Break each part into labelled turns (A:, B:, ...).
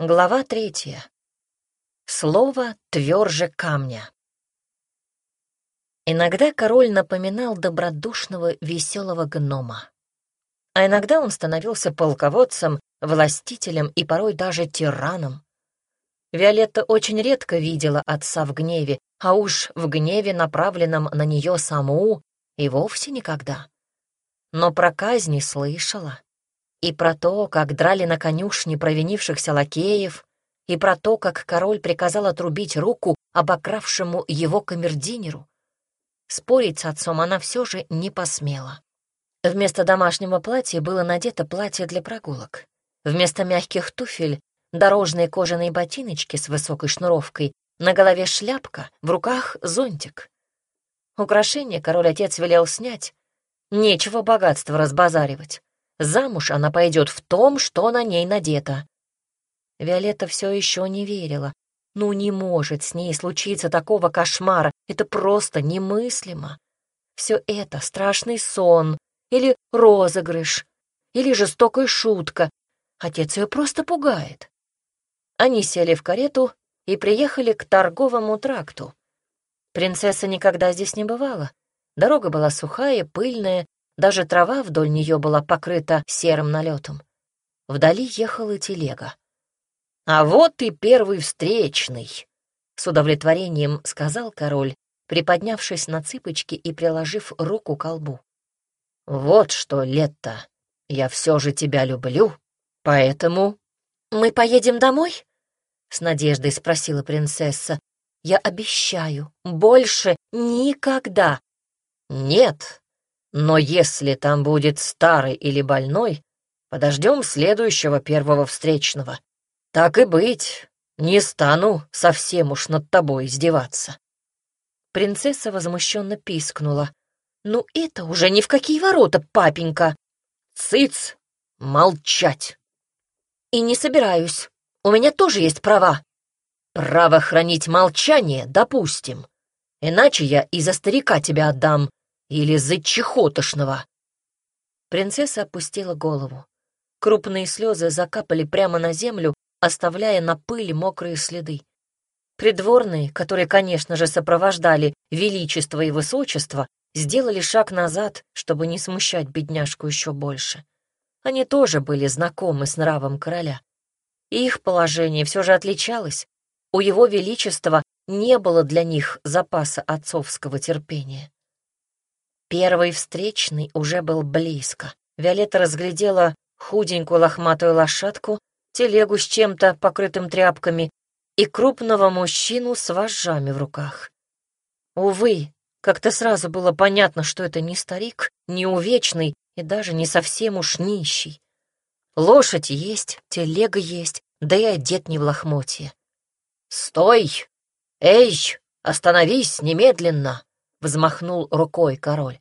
A: Глава третья. Слово тверже камня. Иногда король напоминал добродушного, веселого гнома. А иногда он становился полководцем, властителем и порой даже тираном. Виолетта очень редко видела отца в гневе, а уж в гневе, направленном на нее саму, и вовсе никогда. Но про казни слышала и про то, как драли на конюшне провинившихся лакеев, и про то, как король приказал отрубить руку обокравшему его камердинеру. Спорить с отцом она все же не посмела. Вместо домашнего платья было надето платье для прогулок. Вместо мягких туфель — дорожные кожаные ботиночки с высокой шнуровкой, на голове шляпка, в руках зонтик. Украшение король-отец велел снять. Нечего богатство разбазаривать. Замуж она пойдет в том, что на ней надето. Виолетта все еще не верила. Ну, не может с ней случиться такого кошмара. Это просто немыслимо. Все это — страшный сон, или розыгрыш, или жестокая шутка. Отец ее просто пугает. Они сели в карету и приехали к торговому тракту. Принцесса никогда здесь не бывала. Дорога была сухая, пыльная, даже трава вдоль нее была покрыта серым налетом. Вдали ехала телега. «А вот и первый встречный!» — с удовлетворением сказал король, приподнявшись на цыпочки и приложив руку к колбу. «Вот что, Летта, я все же тебя люблю, поэтому...» «Мы поедем домой?» — с надеждой спросила принцесса. «Я обещаю, больше никогда». «Нет, но если там будет старый или больной, подождем следующего первого встречного. Так и быть, не стану совсем уж над тобой издеваться. Принцесса возмущенно пискнула. «Ну это уже ни в какие ворота, папенька!» «Цыц! Молчать!» «И не собираюсь. У меня тоже есть права». «Право хранить молчание, допустим. Иначе я и за старика тебя отдам, или за чехотошного?» Принцесса опустила голову. Крупные слезы закапали прямо на землю, оставляя на пыли мокрые следы. Придворные, которые, конечно же, сопровождали величество и высочество, сделали шаг назад, чтобы не смущать бедняжку еще больше. Они тоже были знакомы с нравом короля. Их положение все же отличалось. У его величества не было для них запаса отцовского терпения. Первый встречный уже был близко. Виолетта разглядела худенькую лохматую лошадку, телегу с чем-то покрытым тряпками и крупного мужчину с вожжами в руках. Увы, как-то сразу было понятно, что это не старик, не увечный и даже не совсем уж нищий. Лошадь есть, телега есть, да и одет не в лохмотье. «Стой! Эй, остановись немедленно!» — взмахнул рукой король.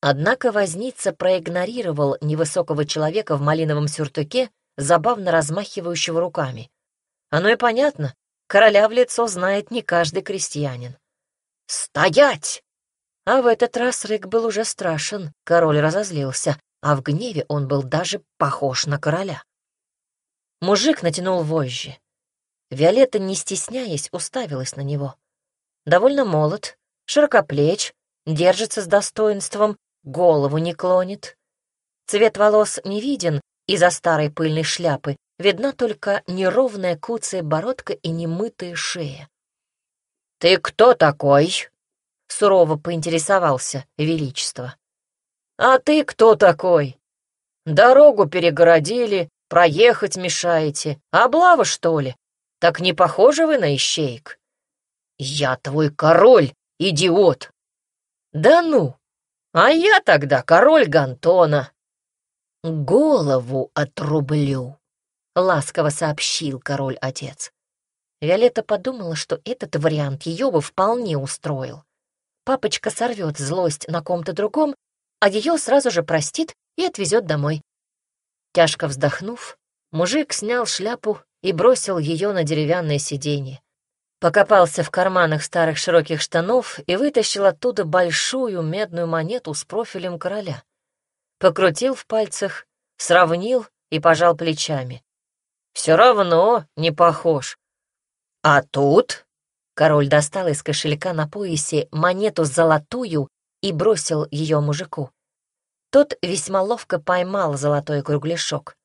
A: Однако возница проигнорировал невысокого человека в малиновом сюртуке, забавно размахивающего руками. Оно и понятно, короля в лицо знает не каждый крестьянин. «Стоять!» А в этот раз Рык был уже страшен, король разозлился, а в гневе он был даже похож на короля. Мужик натянул вожжи. Виолетта, не стесняясь, уставилась на него. Довольно молод, широкоплеч, держится с достоинством, голову не клонит. Цвет волос не виден из-за старой пыльной шляпы, видна только неровная куцая бородка и немытая шея. «Ты кто такой?» — сурово поинтересовался Величество. «А ты кто такой? Дорогу перегородили, проехать мешаете. Облава, что ли? Так не похожи вы на ищейк?» «Я твой король, идиот!» «Да ну! А я тогда король Гантона!» «Голову отрублю!» — ласково сообщил король-отец. Виолетта подумала, что этот вариант ее бы вполне устроил. Папочка сорвет злость на ком-то другом, а ее сразу же простит и отвезет домой. Тяжко вздохнув, мужик снял шляпу и бросил ее на деревянное сиденье покопался в карманах старых широких штанов и вытащил оттуда большую медную монету с профилем короля. Покрутил в пальцах, сравнил и пожал плечами. все равно не похож. А тут король достал из кошелька на поясе монету золотую и бросил ее мужику. Тот весьма ловко поймал золотой кругляшок.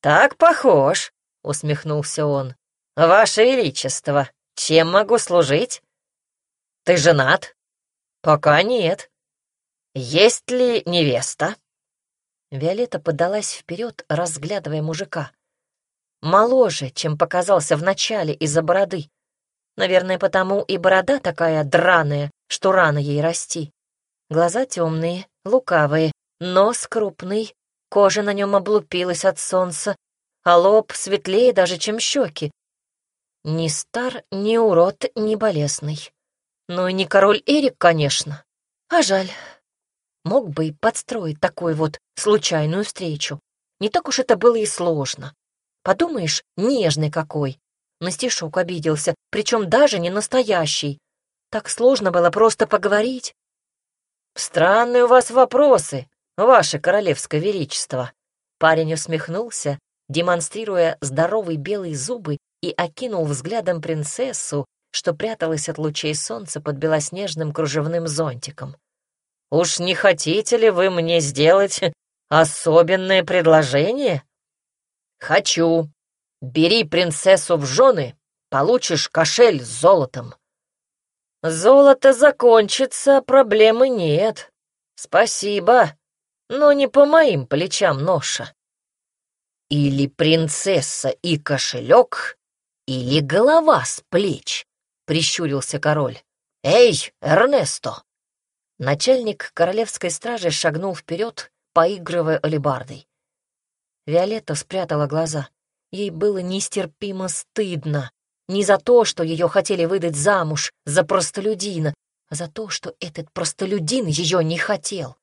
A: «Так похож», — усмехнулся он. «Ваше Величество, чем могу служить? Ты женат?» «Пока нет». «Есть ли невеста?» Виолетта подалась вперед, разглядывая мужика. Моложе, чем показался вначале из-за бороды. Наверное, потому и борода такая драная, что рано ей расти. Глаза темные, лукавые, нос крупный, кожа на нем облупилась от солнца, а лоб светлее даже, чем щеки. Ни стар, ни урод, ни болезный. И не король Эрик, конечно. А жаль. Мог бы и подстроить такую вот случайную встречу. Не так уж это было и сложно. Подумаешь, нежный какой. На стишок обиделся, причем даже не настоящий. Так сложно было просто поговорить. «Странные у вас вопросы, ваше королевское величество». Парень усмехнулся, демонстрируя здоровые белые зубы и окинул взглядом принцессу, что пряталась от лучей солнца под белоснежным кружевным зонтиком. Уж не хотите ли вы мне сделать особенное предложение? Хочу. Бери принцессу в жены, получишь кошель с золотом. Золото закончится, проблемы нет. Спасибо, но не по моим плечам ноша. Или принцесса и кошелек, или голова с плеч, прищурился король. Эй, Эрнесто, Начальник королевской стражи шагнул вперед, поигрывая алебардой. Виолетта спрятала глаза. Ей было нестерпимо стыдно. Не за то, что ее хотели выдать замуж, за простолюдина, а за то, что этот простолюдин ее не хотел.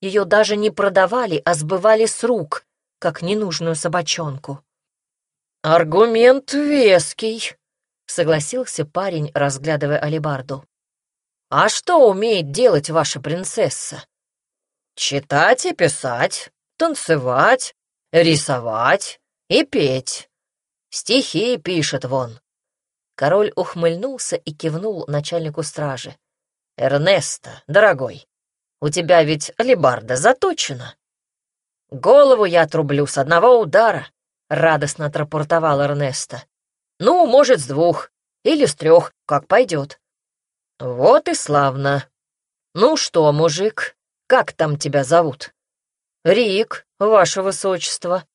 A: Ее даже не продавали, а сбывали с рук, как ненужную собачонку. «Аргумент веский», — согласился парень, разглядывая алебарду. А что умеет делать ваша принцесса? Читать и писать, танцевать, рисовать и петь. Стихи пишет вон. Король ухмыльнулся и кивнул начальнику стражи. «Эрнесто, дорогой, у тебя ведь алебарда заточена». «Голову я отрублю с одного удара», — радостно отрапортовал Эрнесто. «Ну, может, с двух или с трех, как пойдет. «Вот и славно. Ну что, мужик, как там тебя зовут?» «Рик, ваше высочество».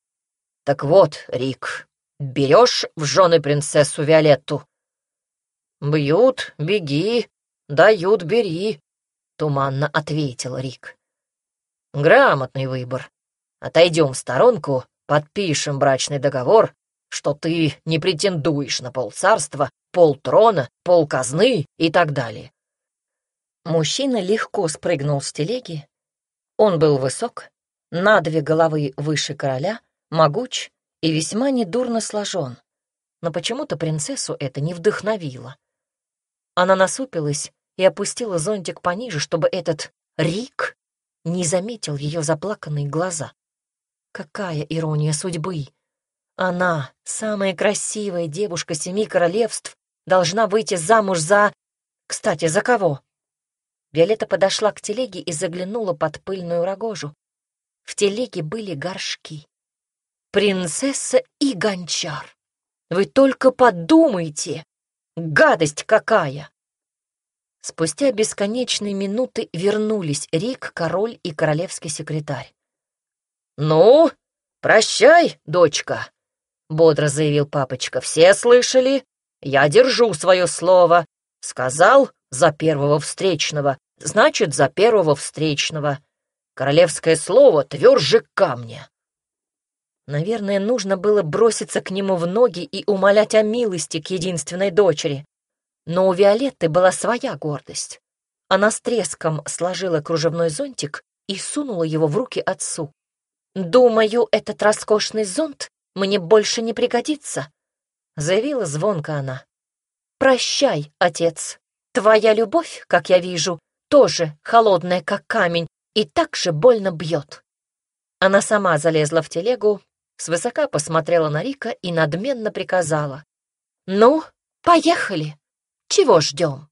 A: «Так вот, Рик, берешь в жены принцессу Виолетту?» «Бьют, беги, дают, бери», — туманно ответил Рик. «Грамотный выбор. Отойдем в сторонку, подпишем брачный договор, что ты не претендуешь на полцарства, полтрона, полказны и так далее. Мужчина легко спрыгнул с телеги. Он был высок, на две головы выше короля, могуч и весьма недурно сложен. Но почему-то принцессу это не вдохновило. Она насупилась и опустила зонтик пониже, чтобы этот Рик не заметил ее заплаканные глаза. Какая ирония судьбы! Она, самая красивая девушка семи королевств, должна выйти замуж за... Кстати, за кого? Виолетта подошла к телеге и заглянула под пыльную рогожу. В телеге были горшки. Принцесса и гончар. Вы только подумайте! Гадость какая! Спустя бесконечные минуты вернулись Рик, король и королевский секретарь. «Ну, прощай, дочка», — бодро заявил папочка. «Все слышали? Я держу свое слово. Сказал за первого встречного, значит, за первого встречного. Королевское слово тверже камня. Наверное, нужно было броситься к нему в ноги и умолять о милости к единственной дочери. Но у Виолетты была своя гордость. Она с треском сложила кружевной зонтик и сунула его в руки отцу. «Думаю, этот роскошный зонт мне больше не пригодится», — заявила звонко она. «Прощай, отец. Твоя любовь, как я вижу, тоже холодная, как камень, и так же больно бьет». Она сама залезла в телегу, свысока посмотрела на Рика и надменно приказала. «Ну, поехали! Чего ждем?»